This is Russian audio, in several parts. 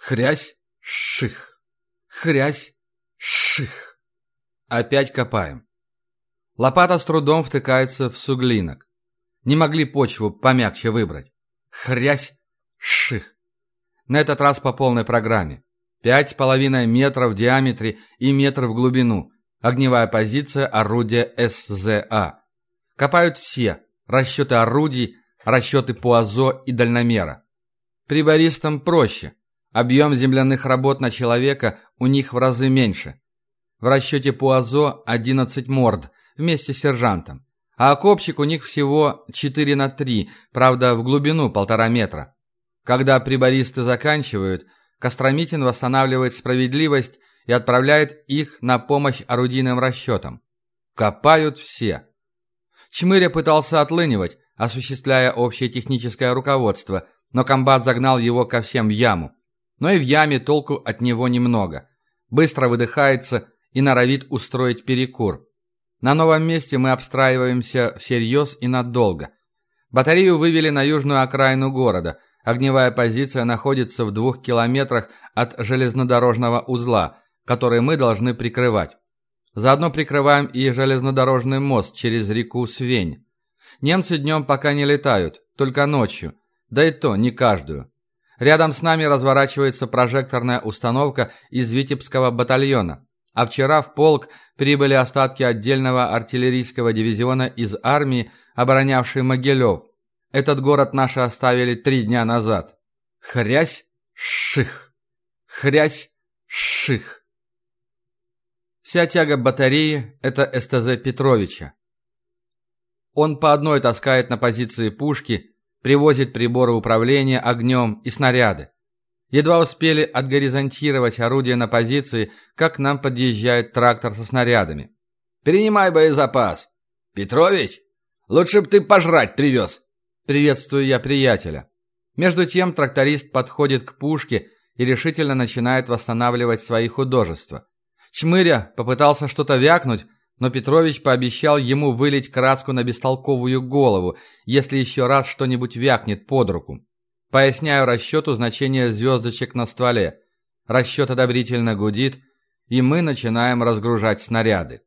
Хрясь, ших. Хрясь, ших. Опять копаем. Лопата с трудом втыкается в суглинок. Не могли почву помягче выбрать. Хрясь, ших. На этот раз по полной программе. Пять с половиной метров в диаметре и метр в глубину. Огневая позиция орудия СЗА. Копают все. Расчеты орудий, расчеты по АЗО и дальномера. Прибористам проще. Объем земляных работ на человека у них в разы меньше. В расчете по АЗО 11 морд вместе с сержантом. А окопчик у них всего 4 на 3, правда в глубину полтора метра. Когда прибористы заканчивают, Костромитин восстанавливает справедливость и отправляет их на помощь орудийным расчетам. Копают все. Чмыря пытался отлынивать, осуществляя общее техническое руководство, но комбат загнал его ко всем в яму. Но и в яме толку от него немного. Быстро выдыхается и норовит устроить перекур. На новом месте мы обстраиваемся всерьез и надолго. Батарею вывели на южную окраину города – Огневая позиция находится в двух километрах от железнодорожного узла, который мы должны прикрывать. Заодно прикрываем и железнодорожный мост через реку Свень. Немцы днем пока не летают, только ночью, да и то не каждую. Рядом с нами разворачивается прожекторная установка из Витебского батальона. А вчера в полк прибыли остатки отдельного артиллерийского дивизиона из армии, оборонявшей Могилев. Этот город наши оставили три дня назад. Хрясь, ших. Хрясь, ших. Вся тяга батареи – это СТЗ Петровича. Он по одной таскает на позиции пушки, привозит приборы управления огнем и снаряды. Едва успели отгоризонтировать орудие на позиции, как к нам подъезжает трактор со снарядами. «Перенимай боезапас!» «Петрович, лучше бы ты пожрать привез!» Приветствую я приятеля. Между тем тракторист подходит к пушке и решительно начинает восстанавливать свои художества. Чмыря попытался что-то вякнуть, но Петрович пообещал ему вылить краску на бестолковую голову, если еще раз что-нибудь вякнет под руку. Поясняю расчету значение звездочек на стволе. Расчет одобрительно гудит, и мы начинаем разгружать снаряды.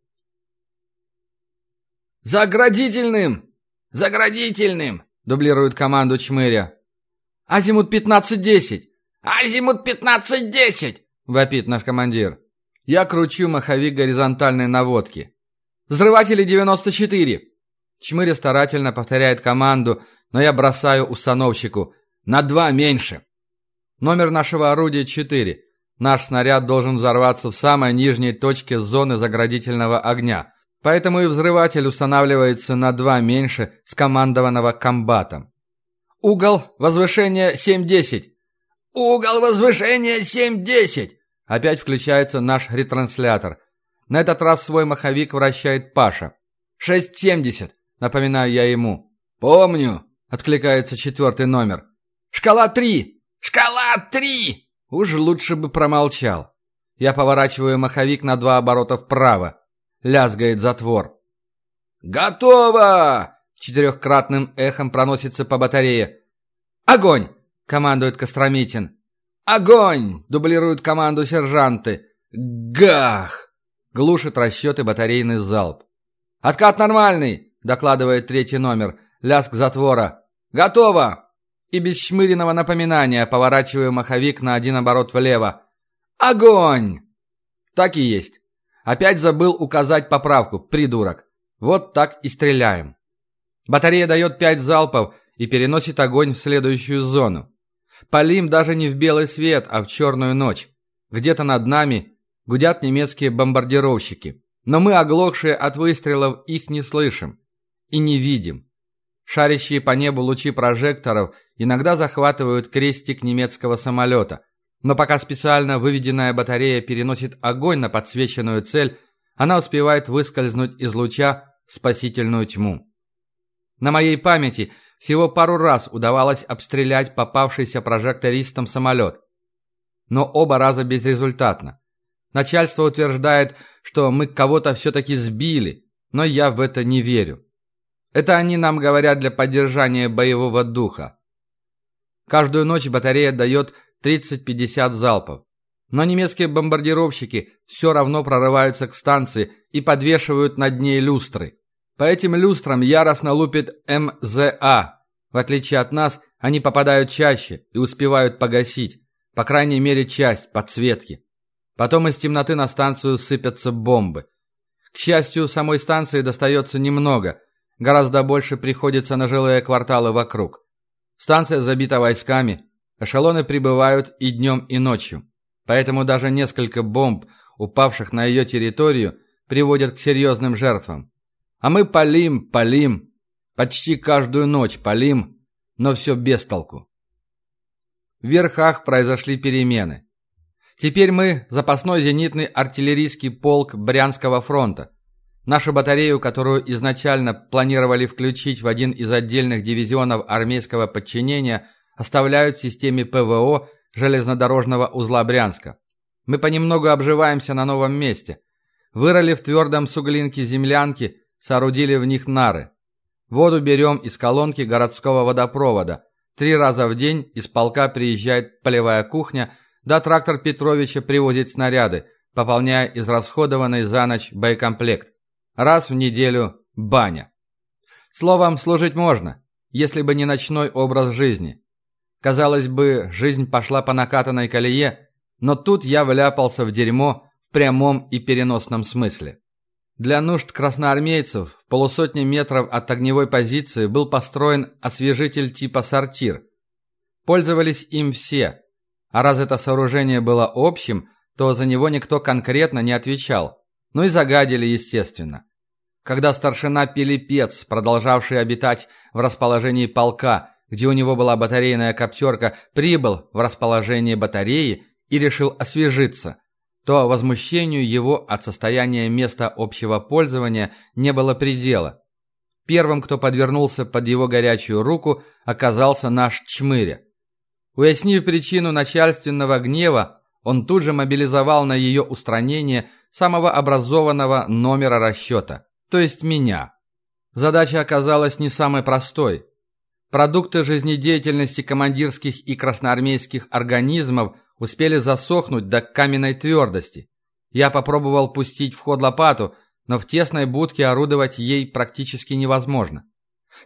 «Заградительным! Заградительным! Дублирует команду Чмыря. «Азимут 15-10!» «Азимут 15-10!» Вопит наш командир. Я кручу маховик горизонтальной наводки. «Взрыватели 94!» Чмыря старательно повторяет команду, но я бросаю установщику. «На два меньше!» Номер нашего орудия 4. Наш снаряд должен взорваться в самой нижней точке зоны заградительного огня. Поэтому и взрыватель устанавливается на два меньше скомандованного комбатом. Угол возвышения 7-10. Угол возвышения 7-10. Опять включается наш ретранслятор. На этот раз свой маховик вращает Паша. 6.70, напоминаю я ему. «Помню», — откликается четвертый номер. «Шкала 3! Шкала 3!» Уж лучше бы промолчал. Я поворачиваю маховик на два оборота вправо. Лязгает затвор. «Готово!» Четырехкратным эхом проносится по батарее. «Огонь!» — командует Костромитин. «Огонь!» — дублируют команду сержанты. «Гах!» — глушит расчеты батарейный залп. «Откат нормальный!» — докладывает третий номер. Лязг затвора. «Готово!» И без шмыриного напоминания поворачиваю маховик на один оборот влево. «Огонь!» Так и есть. Опять забыл указать поправку, придурок. Вот так и стреляем. Батарея дает пять залпов и переносит огонь в следующую зону. Полим даже не в белый свет, а в черную ночь. Где-то над нами гудят немецкие бомбардировщики. Но мы, оглохшие от выстрелов, их не слышим и не видим. Шарящие по небу лучи прожекторов иногда захватывают крестик немецкого самолета – но пока специально выведенная батарея переносит огонь на подсвеченную цель, она успевает выскользнуть из луча в спасительную тьму. На моей памяти всего пару раз удавалось обстрелять попавшийся прожектористом самолет. Но оба раза безрезультатно. Начальство утверждает, что мы кого-то все-таки сбили, но я в это не верю. Это они нам говорят для поддержания боевого духа. Каждую ночь батарея дает 30-50 залпов. Но немецкие бомбардировщики все равно прорываются к станции и подвешивают над ней люстры. По этим люстрам яростно лупит МЗА. В отличие от нас, они попадают чаще и успевают погасить, по крайней мере, часть подсветки. Потом из темноты на станцию сыпятся бомбы. К счастью, самой станции достается немного, гораздо больше приходится на жилые кварталы вокруг. Станция забита войсками, эшелоны прибывают и днем, и ночью. Поэтому даже несколько бомб, упавших на ее территорию, приводят к серьезным жертвам. А мы палим, палим, почти каждую ночь палим, но все без толку. В верхах произошли перемены. Теперь мы – запасной зенитный артиллерийский полк Брянского фронта. Нашу батарею, которую изначально планировали включить в один из отдельных дивизионов армейского подчинения, оставляют в системе ПВО железнодорожного узла Брянска. Мы понемногу обживаемся на новом месте. Вырыли в твердом суглинке землянки, соорудили в них нары. Воду берем из колонки городского водопровода. Три раза в день из полка приезжает полевая кухня, да трактор Петровича привозит снаряды, пополняя израсходованный за ночь боекомплект. Раз в неделю баня. Словом, служить можно, если бы не ночной образ жизни. Казалось бы, жизнь пошла по накатанной колее, но тут я вляпался в дерьмо в прямом и переносном смысле. Для нужд красноармейцев в полусотни метров от огневой позиции был построен освежитель типа «Сортир». Пользовались им все, а раз это сооружение было общим, то за него никто конкретно не отвечал. Ну и загадили, естественно. Когда старшина Пилипец, продолжавший обитать в расположении полка, где у него была батарейная коптерка, прибыл в расположение батареи и решил освежиться, то возмущению его от состояния места общего пользования не было предела. Первым, кто подвернулся под его горячую руку, оказался наш Чмыря. Уяснив причину начальственного гнева, он тут же мобилизовал на ее устранение самого образованного номера расчета, то есть меня. Задача оказалась не самой простой. Продукты жизнедеятельности командирских и красноармейских организмов успели засохнуть до каменной твердости. Я попробовал пустить в ход лопату, но в тесной будке орудовать ей практически невозможно.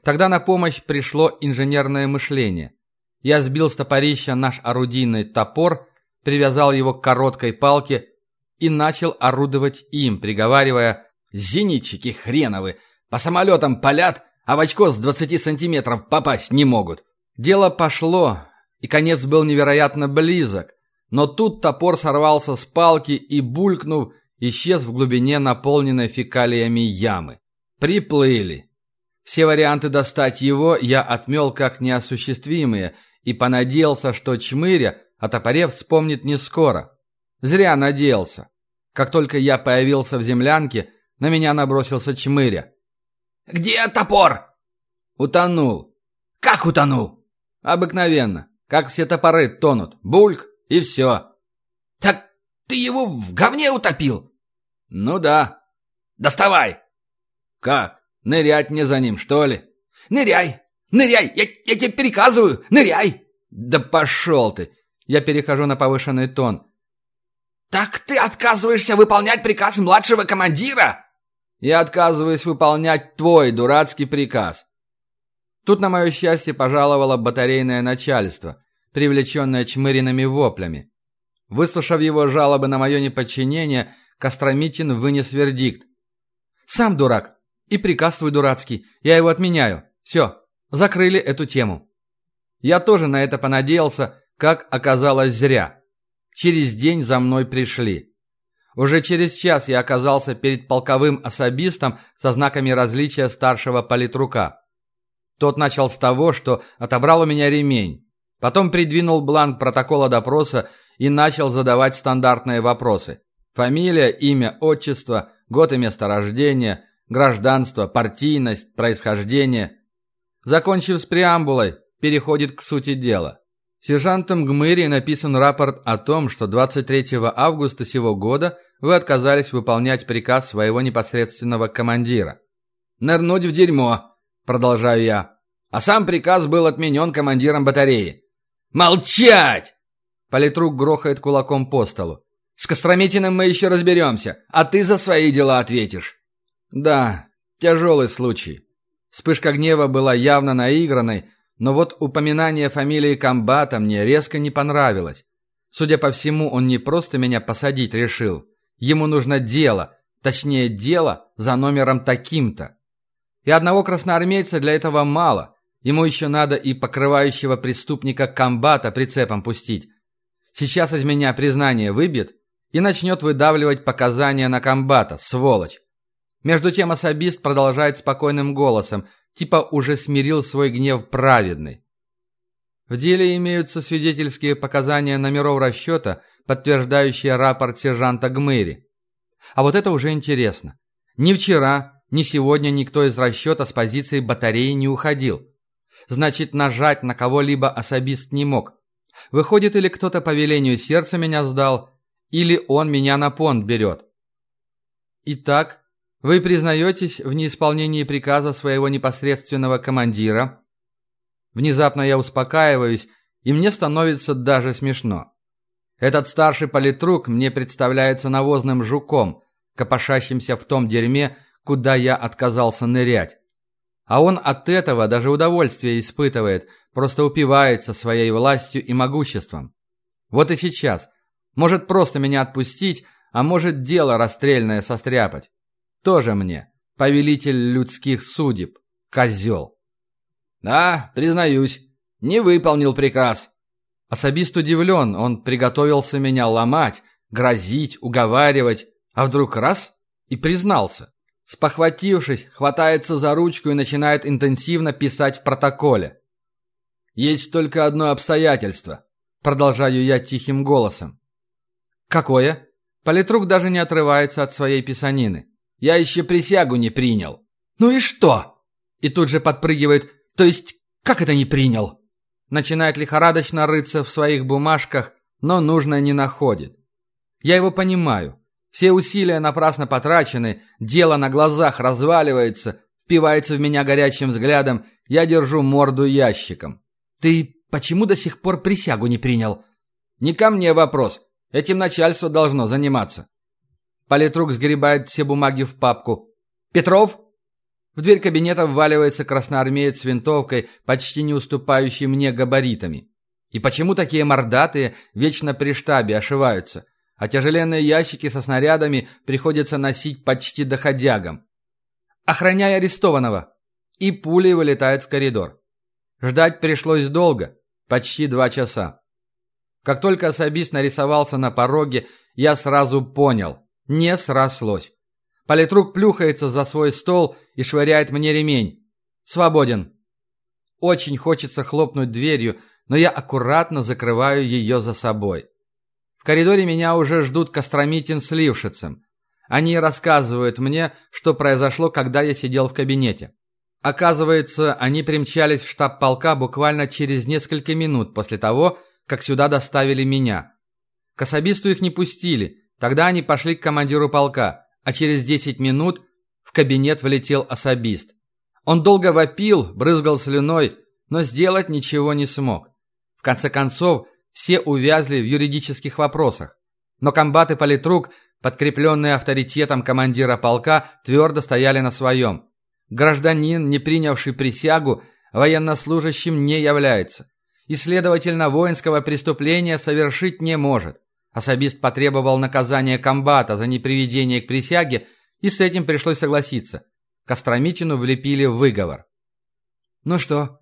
Тогда на помощь пришло инженерное мышление. Я сбил с топорища наш орудийный топор, привязал его к короткой палке и начал орудовать им, приговаривая «Зенитчики хреновы! По самолетам палят, а в очко с 20 сантиметров попасть не могут!» Дело пошло, и конец был невероятно близок. Но тут топор сорвался с палки и, булькнув, исчез в глубине наполненной фекалиями ямы. Приплыли. Все варианты достать его я отмел как неосуществимые и понадеялся, что Чмыря о топоре вспомнит не скоро. Зря надеялся. Как только я появился в землянке, на меня набросился Чмыря. «Где топор?» «Утонул». «Как утонул?» «Обыкновенно. Как все топоры тонут. Бульк, и все. Так ты его в говне утопил? Ну да. Доставай. Как? Нырять мне за ним, что ли? Ныряй! Ныряй! Я, я тебе приказываю! Ныряй! Да пошел ты! Я перехожу на повышенный тон. Так ты отказываешься выполнять приказ младшего командира? Я отказываюсь выполнять твой дурацкий приказ. Тут, на мое счастье, пожаловало батарейное начальство привлеченная чмыриными воплями. Выслушав его жалобы на мое неподчинение, Костромитин вынес вердикт. «Сам дурак. И приказ твой дурацкий. Я его отменяю. Все, закрыли эту тему». Я тоже на это понадеялся, как оказалось зря. Через день за мной пришли. Уже через час я оказался перед полковым особистом со знаками различия старшего политрука. Тот начал с того, что отобрал у меня ремень. Потом придвинул бланк протокола допроса и начал задавать стандартные вопросы. Фамилия, имя, отчество, год и место рождения, гражданство, партийность, происхождение. Закончив с преамбулой, переходит к сути дела. Сержантом Гмыри написан рапорт о том, что 23 августа сего года вы отказались выполнять приказ своего непосредственного командира. «Нырнуть в дерьмо», — продолжаю я. А сам приказ был отменен командиром батареи. «Молчать!» Политрук грохает кулаком по столу. «С Костромитиным мы еще разберемся, а ты за свои дела ответишь». «Да, тяжелый случай». Вспышка гнева была явно наигранной, но вот упоминание фамилии комбата мне резко не понравилось. Судя по всему, он не просто меня посадить решил. Ему нужно дело, точнее дело за номером таким-то. И одного красноармейца для этого мало. Ему еще надо и покрывающего преступника комбата прицепом пустить. Сейчас из меня признание выбьет и начнет выдавливать показания на комбата, сволочь. Между тем особист продолжает спокойным голосом, типа уже смирил свой гнев праведный. В деле имеются свидетельские показания номеров расчета, подтверждающие рапорт сержанта Гмыри. А вот это уже интересно. Ни вчера, ни сегодня никто из расчета с позиции батареи не уходил. Значит, нажать на кого-либо особист не мог. Выходит, или кто-то по велению сердца меня сдал, или он меня на понт берет. Итак, вы признаетесь в неисполнении приказа своего непосредственного командира? Внезапно я успокаиваюсь, и мне становится даже смешно. Этот старший политрук мне представляется навозным жуком, копошащимся в том дерьме, куда я отказался нырять. А он от этого даже удовольствие испытывает, просто упивается своей властью и могуществом. Вот и сейчас. Может просто меня отпустить, а может дело расстрельное состряпать. Тоже мне. Повелитель людских судеб. Козел. Да, признаюсь, не выполнил приказ. Особист удивлен, он приготовился меня ломать, грозить, уговаривать, а вдруг раз и признался. Спохватившись, хватается за ручку и начинает интенсивно писать в протоколе. «Есть только одно обстоятельство», — продолжаю я тихим голосом. «Какое?» Политрук даже не отрывается от своей писанины. «Я еще присягу не принял». «Ну и что?» И тут же подпрыгивает. «То есть, как это не принял?» Начинает лихорадочно рыться в своих бумажках, но нужное не находит. Я его понимаю. Все усилия напрасно потрачены, дело на глазах разваливается, впивается в меня горячим взглядом, я держу морду ящиком. «Ты почему до сих пор присягу не принял?» «Не ко мне вопрос. Этим начальство должно заниматься». Политрук сгребает все бумаги в папку. «Петров?» В дверь кабинета вваливается красноармеец с винтовкой, почти не уступающий мне габаритами. И почему такие мордатые вечно при штабе ошиваются? а тяжеленные ящики со снарядами приходится носить почти доходягам. «Охраняй арестованного!» И пулей вылетает в коридор. Ждать пришлось долго, почти два часа. Как только особист нарисовался на пороге, я сразу понял – не срослось. Политрук плюхается за свой стол и швыряет мне ремень. «Свободен!» Очень хочется хлопнуть дверью, но я аккуратно закрываю ее за собой коридоре меня уже ждут Костромитин с Лившицем. Они рассказывают мне, что произошло, когда я сидел в кабинете. Оказывается, они примчались в штаб полка буквально через несколько минут после того, как сюда доставили меня. К особисту их не пустили, тогда они пошли к командиру полка, а через 10 минут в кабинет влетел особист. Он долго вопил, брызгал слюной, но сделать ничего не смог. В конце концов, все увязли в юридических вопросах. Но комбат и политрук, подкрепленные авторитетом командира полка, твердо стояли на своем. Гражданин, не принявший присягу, военнослужащим не является. И, следовательно, воинского преступления совершить не может. Особист потребовал наказания комбата за неприведение к присяге, и с этим пришлось согласиться. Костромитину влепили выговор. «Ну что,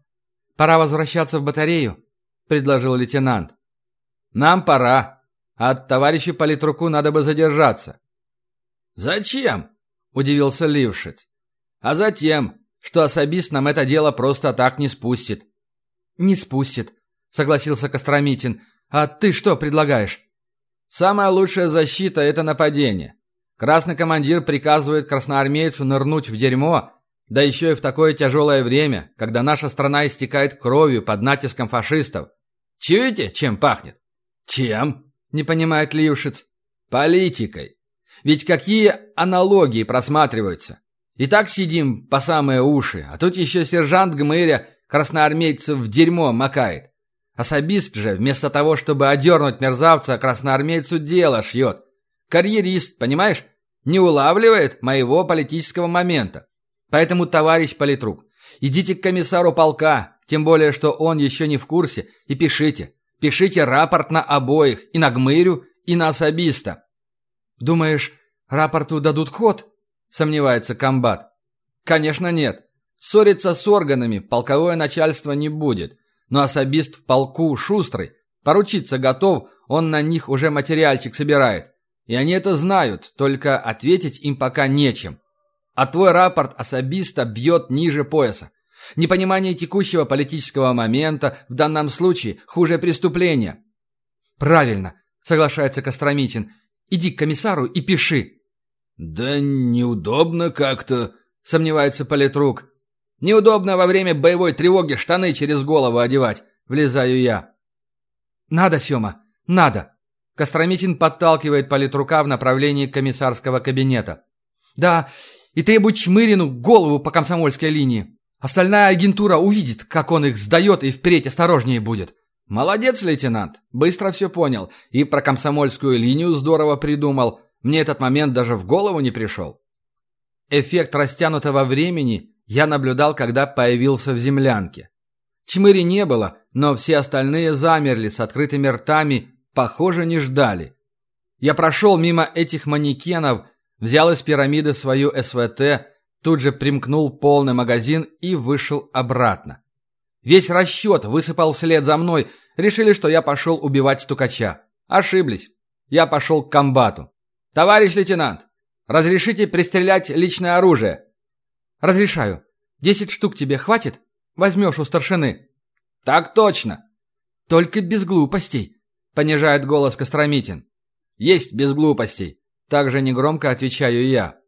пора возвращаться в батарею?» – предложил лейтенант. Нам пора. От товарища политруку надо бы задержаться. Зачем? Удивился Лившиц. А затем, что особист нам это дело просто так не спустит. Не спустит, согласился Костромитин. А ты что предлагаешь? Самая лучшая защита – это нападение. Красный командир приказывает красноармейцу нырнуть в дерьмо, да еще и в такое тяжелое время, когда наша страна истекает кровью под натиском фашистов. Чуете, чем пахнет? «Чем?» – не понимает Лившиц. «Политикой. Ведь какие аналогии просматриваются? И так сидим по самые уши, а тут еще сержант Гмыря красноармейцев в дерьмо макает. Особист же, вместо того, чтобы одернуть мерзавца, красноармейцу дело шьет. Карьерист, понимаешь? Не улавливает моего политического момента. Поэтому, товарищ политрук, идите к комиссару полка, тем более, что он еще не в курсе, и пишите. Пишите рапорт на обоих, и на Гмырю, и на особиста. Думаешь, рапорту дадут ход? Сомневается комбат. Конечно, нет. Ссориться с органами полковое начальство не будет. Но особист в полку шустрый. Поручиться готов, он на них уже материальчик собирает. И они это знают, только ответить им пока нечем. А твой рапорт особиста бьет ниже пояса. Непонимание текущего политического момента в данном случае хуже преступления. Правильно, соглашается Костромитин. Иди к комиссару и пиши. Да неудобно как-то, сомневается политрук. Неудобно во время боевой тревоги штаны через голову одевать. Влезаю я. Надо, Сёма, надо. Костромитин подталкивает политрука в направлении комиссарского кабинета. Да, и требует Чмырину голову по комсомольской линии. Остальная агентура увидит, как он их сдает и впредь осторожнее будет. Молодец, лейтенант. Быстро все понял. И про комсомольскую линию здорово придумал. Мне этот момент даже в голову не пришел. Эффект растянутого времени я наблюдал, когда появился в землянке. Чмыри не было, но все остальные замерли с открытыми ртами, похоже, не ждали. Я прошел мимо этих манекенов, взял из пирамиды свою СВТ, тут же примкнул полный магазин и вышел обратно. Весь расчет высыпал вслед за мной, решили, что я пошел убивать стукача. Ошиблись. Я пошел к комбату. «Товарищ лейтенант, разрешите пристрелять личное оружие?» «Разрешаю. Десять штук тебе хватит? Возьмешь у старшины». «Так точно». «Только без глупостей», — понижает голос Костромитин. «Есть без глупостей», — также негромко отвечаю я.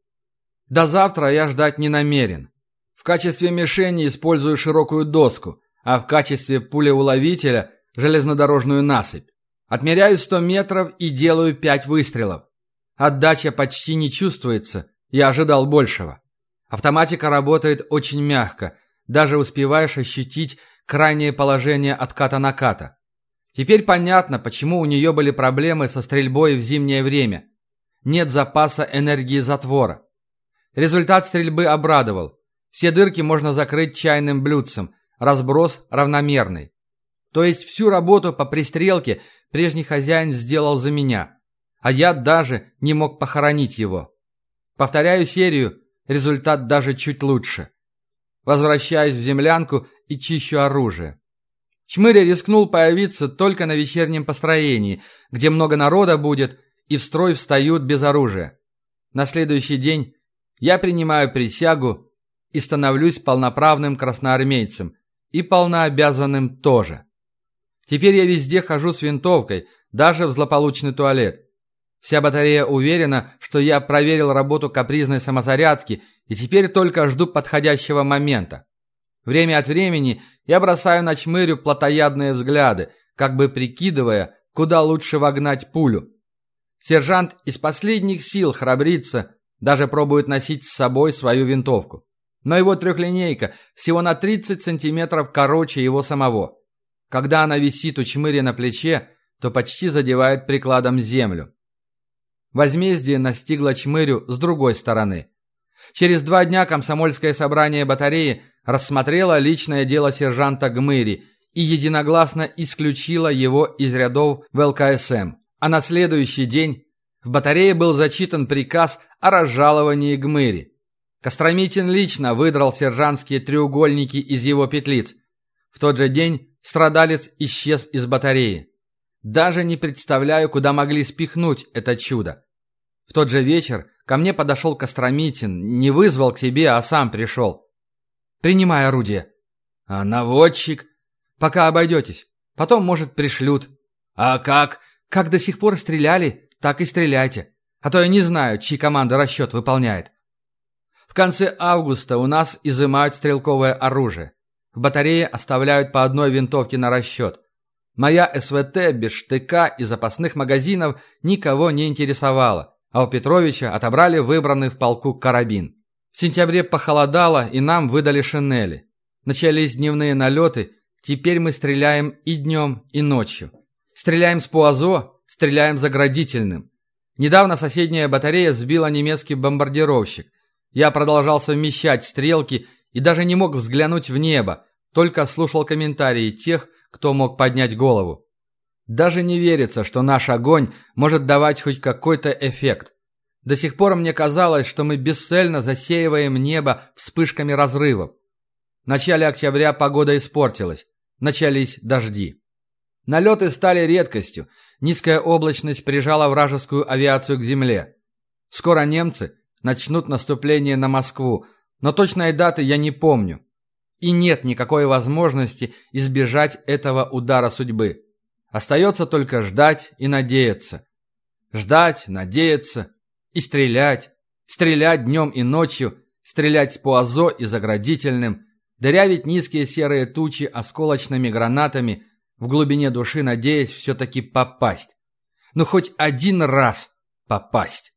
«До завтра я ждать не намерен. В качестве мишени использую широкую доску, а в качестве пулеуловителя — железнодорожную насыпь. Отмеряю сто метров и делаю пять выстрелов. Отдача почти не чувствуется, я ожидал большего. Автоматика работает очень мягко, даже успеваешь ощутить крайнее положение отката-наката. Теперь понятно, почему у нее были проблемы со стрельбой в зимнее время. Нет запаса энергии затвора. Результат стрельбы обрадовал. Все дырки можно закрыть чайным блюдцем, разброс равномерный. То есть всю работу по пристрелке прежний хозяин сделал за меня, а я даже не мог похоронить его. Повторяю серию, Результат даже чуть лучше. Возвращаюсь в землянку и чищу оружие. Чмыря рискнул появиться только на вечернем построении, где много народа будет, и в строй встают без оружия. На следующий день я принимаю присягу и становлюсь полноправным красноармейцем, и полнообязанным тоже. Теперь я везде хожу с винтовкой, даже в злополучный туалет. Вся батарея уверена, что я проверил работу капризной самозарядки и теперь только жду подходящего момента. Время от времени я бросаю на чмырю плотоядные взгляды, как бы прикидывая, куда лучше вогнать пулю. Сержант из последних сил храбрится, даже пробует носить с собой свою винтовку. Но его трехлинейка всего на 30 сантиметров короче его самого. Когда она висит у чмыри на плече, то почти задевает прикладом землю. Возмездие настигло Чмырю с другой стороны. Через два дня комсомольское собрание батареи рассмотрело личное дело сержанта Гмыри и единогласно исключило его из рядов в ЛКСМ. А на следующий день в батарее был зачитан приказ о разжаловании Гмыри. Костромитин лично выдрал сержантские треугольники из его петлиц. В тот же день страдалец исчез из батареи. Даже не представляю, куда могли спихнуть это чудо. В тот же вечер ко мне подошел Костромитин, не вызвал к себе, а сам пришел. «Принимай орудие». «А наводчик?» «Пока обойдетесь. Потом, может, пришлют». «А как?» «Как до сих пор стреляли, так и стреляйте. А то я не знаю, чьи команды расчет выполняет». В конце августа у нас изымают стрелковое оружие. В батарее оставляют по одной винтовке на расчет. Моя СВТ без штыка и запасных магазинов никого не интересовала, а у Петровича отобрали выбранный в полку карабин. В сентябре похолодало, и нам выдали шинели. Начались дневные налеты, Теперь мы стреляем и днем, и ночью. Стреляем с Пуазо, стреляем заградительным. Недавно соседняя батарея сбила немецкий бомбардировщик. Я продолжал совмещать стрелки и даже не мог взглянуть в небо, только слушал комментарии тех, кто мог поднять голову. Даже не верится, что наш огонь может давать хоть какой-то эффект. До сих пор мне казалось, что мы бесцельно засеиваем небо вспышками разрывов. В начале октября погода испортилась. Начались дожди. Налеты стали редкостью. Низкая облачность прижала вражескую авиацию к земле. Скоро немцы начнут наступление на Москву, но точной даты я не помню. И нет никакой возможности избежать этого удара судьбы. Остается только ждать и надеяться. Ждать, надеяться и стрелять. Стрелять днем и ночью, стрелять с пуазо и заградительным, дырявить низкие серые тучи осколочными гранатами, в глубине души надеясь все-таки попасть. Ну хоть один раз попасть.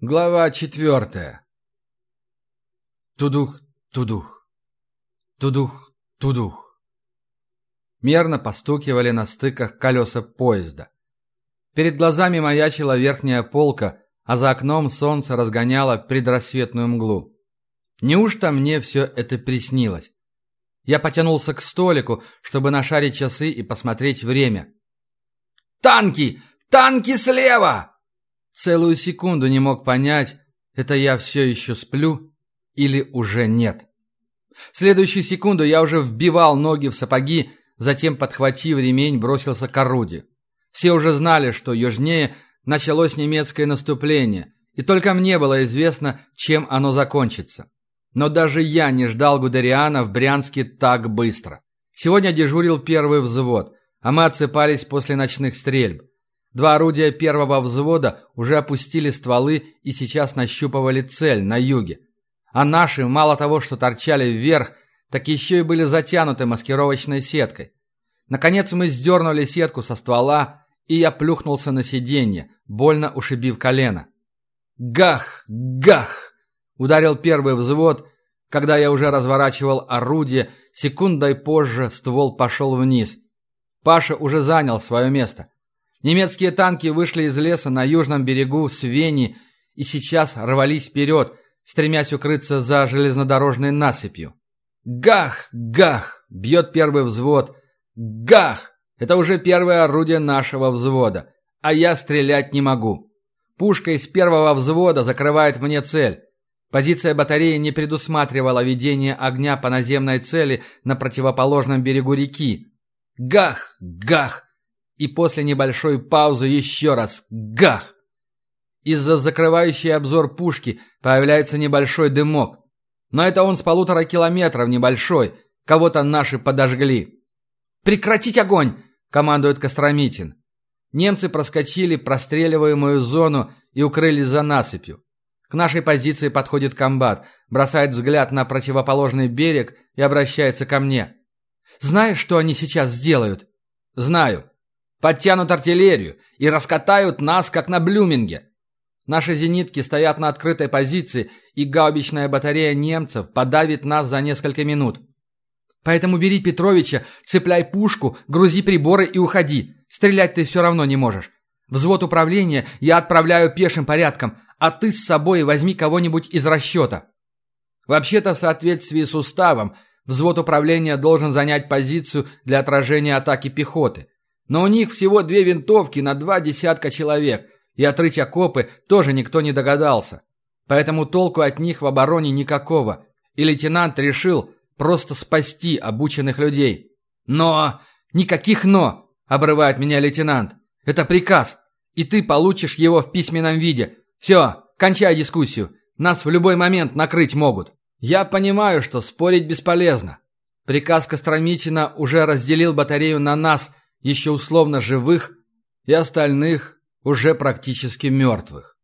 Глава четвертая. Тудух, тудух. Тудух, тудух. Мерно постукивали на стыках колеса поезда. Перед глазами маячила верхняя полка, а за окном солнце разгоняло предрассветную мглу. Неужто мне все это приснилось? Я потянулся к столику, чтобы нашарить часы и посмотреть время. «Танки! Танки слева!» Целую секунду не мог понять, это я все еще сплю или уже нет. В следующую секунду я уже вбивал ноги в сапоги, затем, подхватив ремень, бросился к орудию. Все уже знали, что южнее началось немецкое наступление, и только мне было известно, чем оно закончится. Но даже я не ждал Гудериана в Брянске так быстро. Сегодня дежурил первый взвод, а мы отсыпались после ночных стрельб. Два орудия первого взвода уже опустили стволы и сейчас нащупывали цель на юге. А наши мало того, что торчали вверх, так еще и были затянуты маскировочной сеткой. Наконец мы сдернули сетку со ствола, и я плюхнулся на сиденье, больно ушибив колено. «Гах! Гах!» — ударил первый взвод. Когда я уже разворачивал орудие, секундой позже ствол пошел вниз. Паша уже занял свое место. Немецкие танки вышли из леса на южном берегу Свени и сейчас рвались вперед, стремясь укрыться за железнодорожной насыпью. «Гах! Гах!» — бьет первый взвод. «Гах!» — это уже первое орудие нашего взвода, а я стрелять не могу. Пушка из первого взвода закрывает мне цель. Позиция батареи не предусматривала ведение огня по наземной цели на противоположном берегу реки. Гах! Гах! И после небольшой паузы еще раз гах! Из-за закрывающей обзор пушки появляется небольшой дымок. Но это он с полутора километров небольшой. Кого-то наши подожгли. «Прекратить огонь!» – командует Костромитин. Немцы проскочили простреливаемую зону и укрылись за насыпью. К нашей позиции подходит комбат, бросает взгляд на противоположный берег и обращается ко мне. «Знаешь, что они сейчас сделают?» «Знаю. Подтянут артиллерию и раскатают нас, как на Блюминге. Наши зенитки стоят на открытой позиции, и гаубичная батарея немцев подавит нас за несколько минут. Поэтому бери Петровича, цепляй пушку, грузи приборы и уходи. Стрелять ты все равно не можешь. Взвод управления я отправляю пешим порядком, а ты с собой возьми кого-нибудь из расчета. Вообще-то в соответствии с уставом взвод управления должен занять позицию для отражения атаки пехоты. Но у них всего две винтовки на два десятка человек – и отрыть окопы тоже никто не догадался. Поэтому толку от них в обороне никакого. И лейтенант решил просто спасти обученных людей. «Но! Никаких «но!» – обрывает меня лейтенант. «Это приказ, и ты получишь его в письменном виде. Все, кончай дискуссию. Нас в любой момент накрыть могут». Я понимаю, что спорить бесполезно. Приказ Костромитина уже разделил батарею на нас, еще условно живых, и остальных, уже практически мертвых.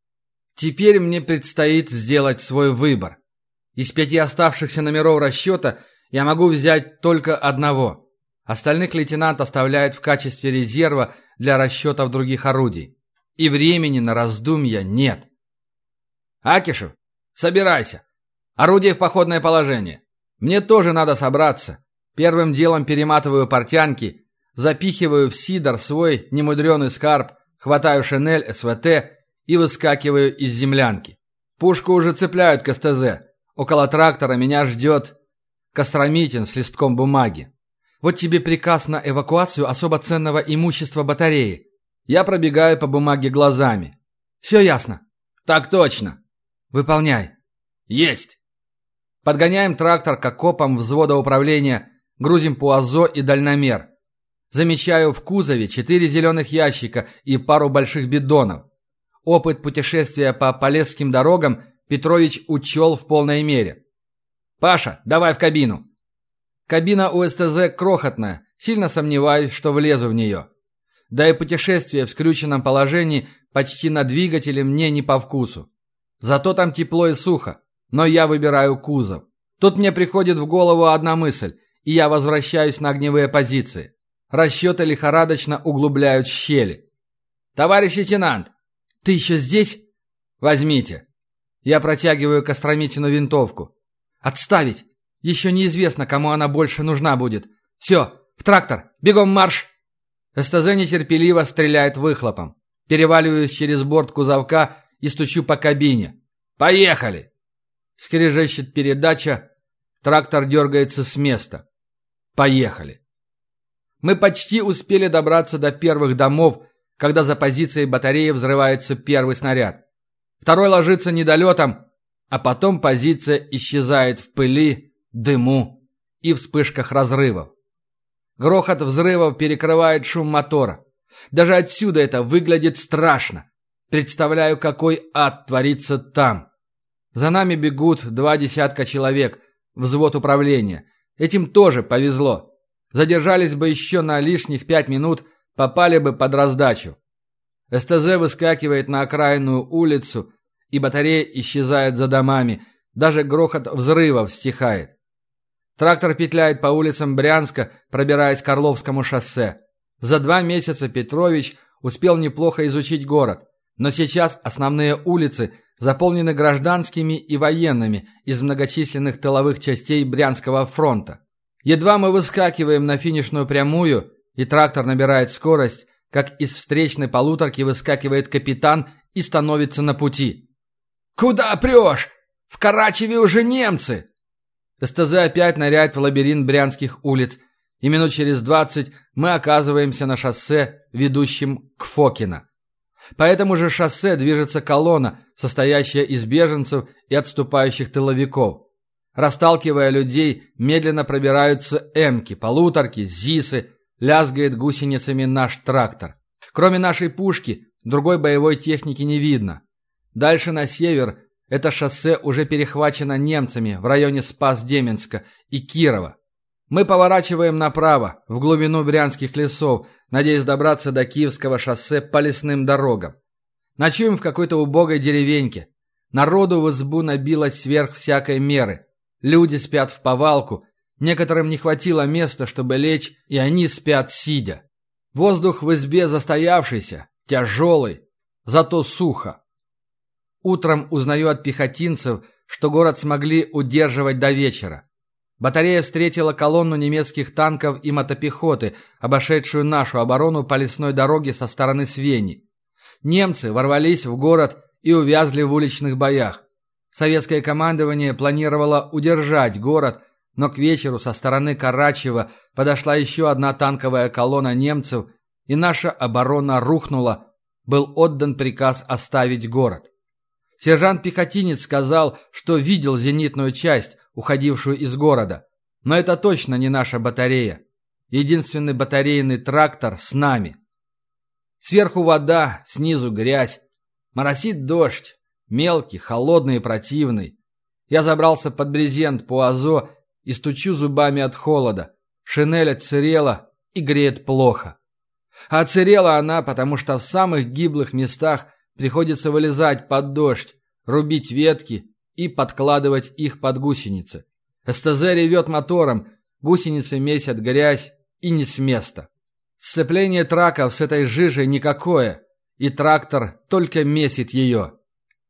Теперь мне предстоит сделать свой выбор. Из пяти оставшихся номеров расчета я могу взять только одного. Остальных лейтенант оставляет в качестве резерва для расчетов других орудий. И времени на раздумья нет. «Акишев, собирайся. Орудие в походное положение. Мне тоже надо собраться. Первым делом перематываю портянки, запихиваю в сидор свой немудренный скарб, хватаю шинель, СВТ и выскакиваю из землянки. Пушку уже цепляют к СТЗ. Около трактора меня ждет Костромитин с листком бумаги. Вот тебе приказ на эвакуацию особо ценного имущества батареи. Я пробегаю по бумаге глазами. Все ясно? Так точно. Выполняй. Есть. Подгоняем трактор к окопам взвода управления, грузим пуазо и дальномер. Замечаю в кузове четыре зеленых ящика и пару больших бидонов. Опыт путешествия по полесским дорогам Петрович учел в полной мере. «Паша, давай в кабину!» Кабина у СТЗ крохотная, сильно сомневаюсь, что влезу в нее. Да и путешествие в скрюченном положении почти на двигателе мне не по вкусу. Зато там тепло и сухо, но я выбираю кузов. Тут мне приходит в голову одна мысль, и я возвращаюсь на огневые позиции. Расчеты лихорадочно углубляют щели. «Товарищ лейтенант, ты еще здесь?» «Возьмите». Я протягиваю Костромитину винтовку. «Отставить! Еще неизвестно, кому она больше нужна будет. Все, в трактор, бегом марш!» СТЗ нетерпеливо стреляет выхлопом. Переваливаюсь через борт кузовка и стучу по кабине. «Поехали!» Скрежещет передача, трактор дергается с места. «Поехали!» Мы почти успели добраться до первых домов, когда за позицией батареи взрывается первый снаряд. Второй ложится недолетом, а потом позиция исчезает в пыли, дыму и вспышках разрывов. Грохот взрывов перекрывает шум мотора. Даже отсюда это выглядит страшно. Представляю, какой ад творится там. За нами бегут два десятка человек, взвод управления. Этим тоже повезло. Задержались бы еще на лишних пять минут, попали бы под раздачу. СТЗ выскакивает на окраинную улицу, и батарея исчезает за домами. Даже грохот взрывов стихает. Трактор петляет по улицам Брянска, пробираясь к Орловскому шоссе. За два месяца Петрович успел неплохо изучить город. Но сейчас основные улицы заполнены гражданскими и военными из многочисленных тыловых частей Брянского фронта. Едва мы выскакиваем на финишную прямую, и трактор набирает скорость, как из встречной полуторки выскакивает капитан и становится на пути. «Куда прешь? В Карачеве уже немцы!» СТЗ опять ныряет в лабиринт брянских улиц, и минут через двадцать мы оказываемся на шоссе, ведущем к Фокино. По этому же шоссе движется колонна, состоящая из беженцев и отступающих тыловиков. Расталкивая людей, медленно пробираются эмки, полуторки, зисы, лязгает гусеницами наш трактор. Кроме нашей пушки, другой боевой техники не видно. Дальше на север это шоссе уже перехвачено немцами в районе Спас-Деменска и Кирова. Мы поворачиваем направо, в глубину брянских лесов, надеясь добраться до Киевского шоссе по лесным дорогам. Ночуем в какой-то убогой деревеньке. Народу в избу набилось сверх всякой меры. Люди спят в повалку. Некоторым не хватило места, чтобы лечь, и они спят сидя. Воздух в избе застоявшийся, тяжелый, зато сухо. Утром узнаю от пехотинцев, что город смогли удерживать до вечера. Батарея встретила колонну немецких танков и мотопехоты, обошедшую нашу оборону по лесной дороге со стороны Свени. Немцы ворвались в город и увязли в уличных боях. Советское командование планировало удержать город, но к вечеру со стороны Карачева подошла еще одна танковая колонна немцев, и наша оборона рухнула, был отдан приказ оставить город. Сержант-пехотинец сказал, что видел зенитную часть, уходившую из города. Но это точно не наша батарея. Единственный батарейный трактор с нами. Сверху вода, снизу грязь. Моросит дождь. Мелкий, холодный и противный. Я забрался под брезент по АЗО и стучу зубами от холода. Шинель отсырела и греет плохо. А отсырела она, потому что в самых гиблых местах Приходится вылезать под дождь, рубить ветки и подкладывать их под гусеницы. СТЗ ревет мотором, гусеницы месят грязь и не с места. Сцепление траков с этой жижей никакое, и трактор только месит ее.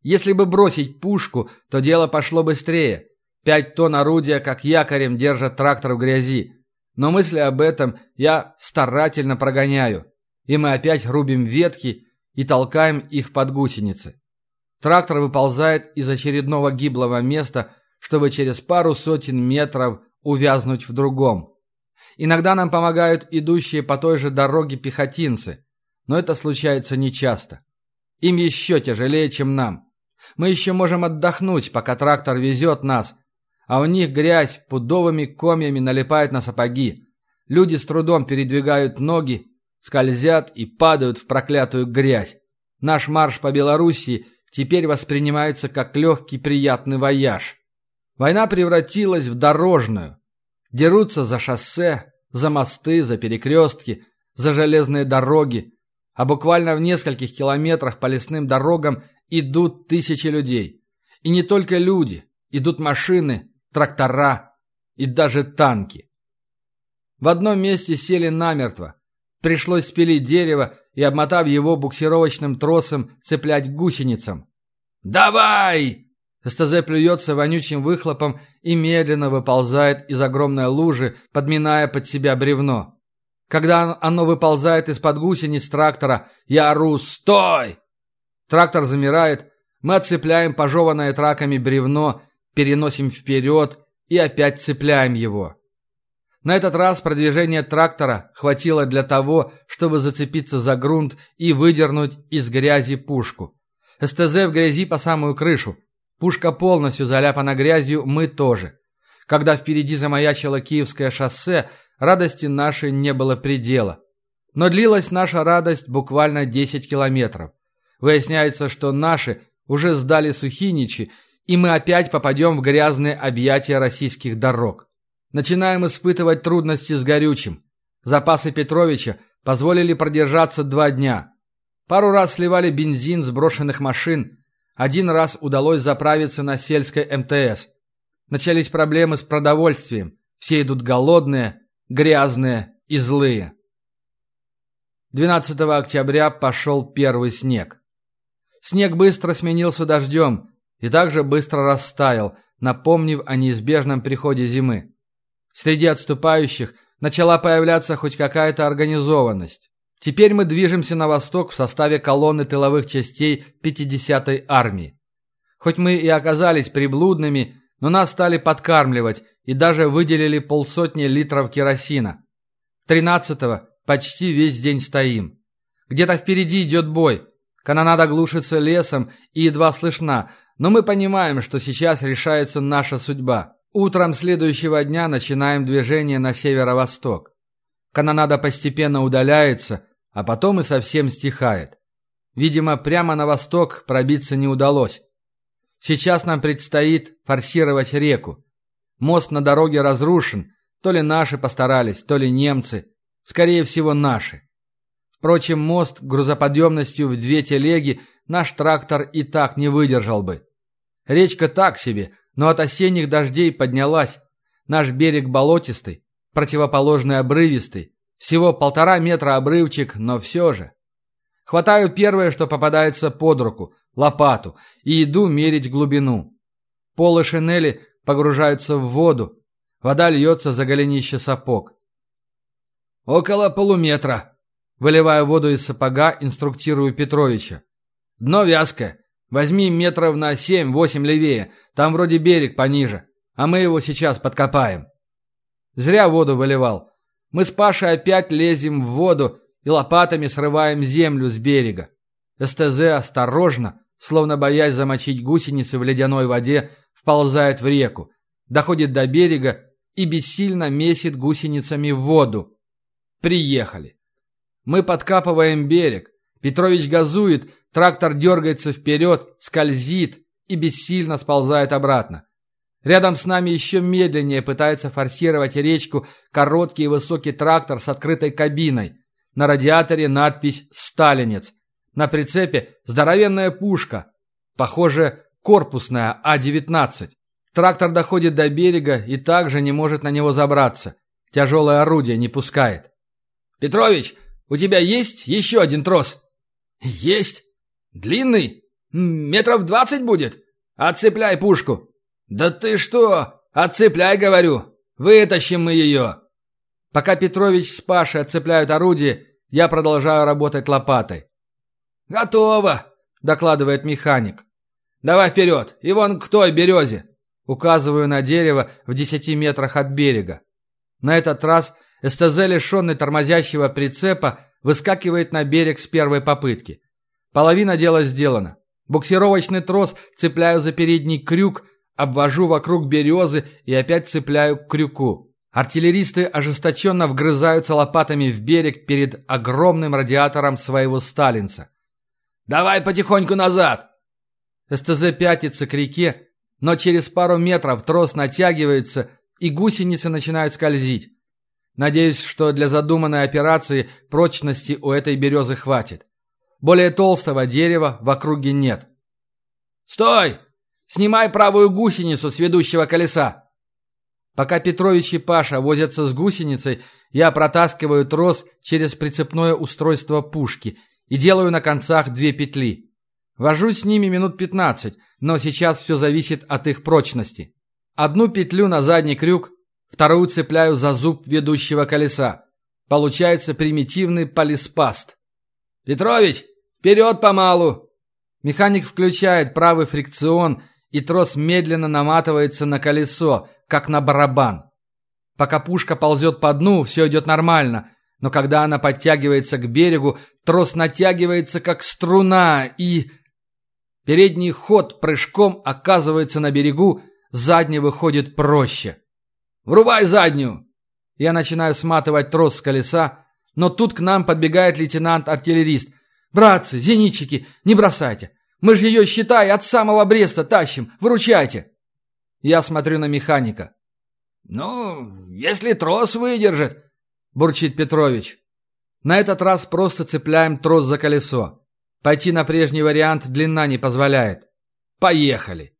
Если бы бросить пушку, то дело пошло быстрее. Пять тонн орудия, как якорем, держат трактор в грязи. Но мысли об этом я старательно прогоняю. И мы опять рубим ветки и толкаем их под гусеницы. Трактор выползает из очередного гиблого места, чтобы через пару сотен метров увязнуть в другом. Иногда нам помогают идущие по той же дороге пехотинцы, но это случается нечасто. Им еще тяжелее, чем нам. Мы еще можем отдохнуть, пока трактор везет нас, а у них грязь пудовыми комьями налипает на сапоги. Люди с трудом передвигают ноги, скользят и падают в проклятую грязь. Наш марш по Белоруссии теперь воспринимается как легкий приятный вояж. Война превратилась в дорожную. Дерутся за шоссе, за мосты, за перекрестки, за железные дороги, а буквально в нескольких километрах по лесным дорогам идут тысячи людей. И не только люди, идут машины, трактора и даже танки. В одном месте сели намертво. Пришлось спилить дерево и, обмотав его буксировочным тросом, цеплять гусеницам. «Давай!» СТЗ плюется вонючим выхлопом и медленно выползает из огромной лужи, подминая под себя бревно. Когда оно выползает из-под гусениц трактора, я ору «Стой!». Трактор замирает, мы отцепляем пожеванное траками бревно, переносим вперед и опять цепляем его. На этот раз продвижение трактора хватило для того, чтобы зацепиться за грунт и выдернуть из грязи пушку. СТЗ в грязи по самую крышу. Пушка полностью заляпана грязью, мы тоже. Когда впереди замаячило Киевское шоссе, радости нашей не было предела. Но длилась наша радость буквально 10 километров. Выясняется, что наши уже сдали Сухиничи, и мы опять попадем в грязные объятия российских дорог. Начинаем испытывать трудности с горючим. Запасы Петровича позволили продержаться два дня. Пару раз сливали бензин с брошенных машин. Один раз удалось заправиться на сельской МТС. Начались проблемы с продовольствием. Все идут голодные, грязные и злые. 12 октября пошел первый снег. Снег быстро сменился дождем и также быстро растаял, напомнив о неизбежном приходе зимы. Среди отступающих начала появляться хоть какая-то организованность. Теперь мы движемся на восток в составе колонны тыловых частей 50-й армии. Хоть мы и оказались приблудными, но нас стали подкармливать и даже выделили полсотни литров керосина. 13-го почти весь день стоим. Где-то впереди идет бой. Канонада глушится лесом и едва слышна, но мы понимаем, что сейчас решается наша судьба. Утром следующего дня начинаем движение на северо-восток. Канонада постепенно удаляется, а потом и совсем стихает. Видимо, прямо на восток пробиться не удалось. Сейчас нам предстоит форсировать реку. Мост на дороге разрушен, то ли наши постарались, то ли немцы. Скорее всего, наши. Впрочем, мост грузоподъемностью в две телеги наш трактор и так не выдержал бы. Речка так себе, но от осенних дождей поднялась. Наш берег болотистый, противоположный обрывистый. Всего полтора метра обрывчик, но все же. Хватаю первое, что попадается под руку, лопату, и иду мерить глубину. Полы шинели погружаются в воду. Вода льется за голенище сапог. «Около полуметра», Выливая воду из сапога, инструктирую Петровича. «Дно вязкое. Возьми метров на семь-восемь левее. Там вроде берег пониже. А мы его сейчас подкопаем». Зря воду выливал. Мы с Пашей опять лезем в воду и лопатами срываем землю с берега. СТЗ осторожно, словно боясь замочить гусеницы в ледяной воде, вползает в реку, доходит до берега и бессильно месит гусеницами в воду. Приехали. Мы подкапываем берег. Петрович газует, трактор дергается вперед, скользит и бессильно сползает обратно. Рядом с нами еще медленнее пытается форсировать речку короткий и высокий трактор с открытой кабиной. На радиаторе надпись «Сталинец». На прицепе здоровенная пушка. Похоже, корпусная А-19. Трактор доходит до берега и также не может на него забраться. Тяжелое орудие не пускает. «Петрович, у тебя есть еще один трос?» «Есть. Длинный? Метров двадцать будет? Отцепляй пушку». «Да ты что? «Отцепляй, говорю! Вытащим мы ее!» Пока Петрович с Пашей отцепляют орудие, я продолжаю работать лопатой. «Готово!» – докладывает механик. «Давай вперед! И вон к той березе!» Указываю на дерево в десяти метрах от берега. На этот раз СТЗ, лишенный тормозящего прицепа, выскакивает на берег с первой попытки. Половина дела сделана. Буксировочный трос цепляю за передний крюк, обвожу вокруг березы и опять цепляю к крюку. Артиллеристы ожесточенно вгрызаются лопатами в берег перед огромным радиатором своего сталинца. «Давай потихоньку назад!» СТЗ пятится к реке, но через пару метров трос натягивается, и гусеницы начинают скользить. Надеюсь, что для задуманной операции прочности у этой березы хватит. Более толстого дерева в округе нет. «Стой! Снимай правую гусеницу с ведущего колеса!» Пока Петрович и Паша возятся с гусеницей, я протаскиваю трос через прицепное устройство пушки и делаю на концах две петли. Вожусь с ними минут 15, но сейчас все зависит от их прочности. Одну петлю на задний крюк, вторую цепляю за зуб ведущего колеса. Получается примитивный полиспаст. «Петрович, вперед помалу!» Механик включает правый фрикцион, и трос медленно наматывается на колесо, как на барабан. Пока пушка ползет по дну, все идет нормально, но когда она подтягивается к берегу, трос натягивается, как струна, и... Передний ход прыжком оказывается на берегу, задний выходит проще. «Врубай заднюю!» Я начинаю сматывать трос с колеса, но тут к нам подбегает лейтенант-артиллерист. «Братцы, зенитчики, не бросайте! Мы же ее, считай, от самого Бреста тащим! Выручайте!» Я смотрю на механика. «Ну, если трос выдержит», – бурчит Петрович. На этот раз просто цепляем трос за колесо. Пойти на прежний вариант длина не позволяет. Поехали.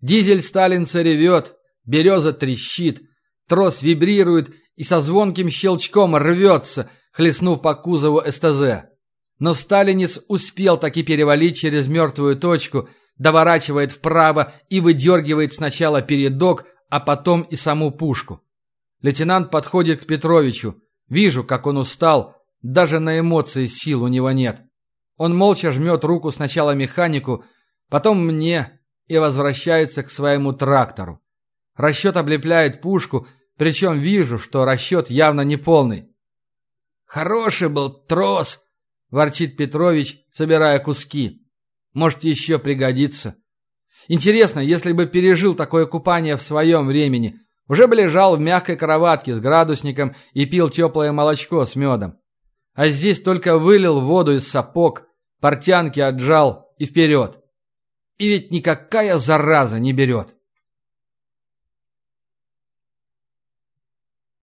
Дизель Сталинца ревет, береза трещит, трос вибрирует и со звонким щелчком рвется, хлестнув по кузову СТЗ. Но сталинец успел таки перевалить через мертвую точку, доворачивает вправо и выдергивает сначала передок, а потом и саму пушку. Лейтенант подходит к Петровичу. Вижу, как он устал, даже на эмоции сил у него нет. Он молча жмет руку сначала механику, потом мне и возвращается к своему трактору. Расчет облепляет пушку, причем вижу, что расчет явно не полный. «Хороший был трос!» – ворчит Петрович, собирая куски. «Может, еще пригодится». Интересно, если бы пережил такое купание в своем времени, уже бы лежал в мягкой кроватке с градусником и пил теплое молочко с медом. А здесь только вылил воду из сапог, портянки отжал и вперед. И ведь никакая зараза не берет.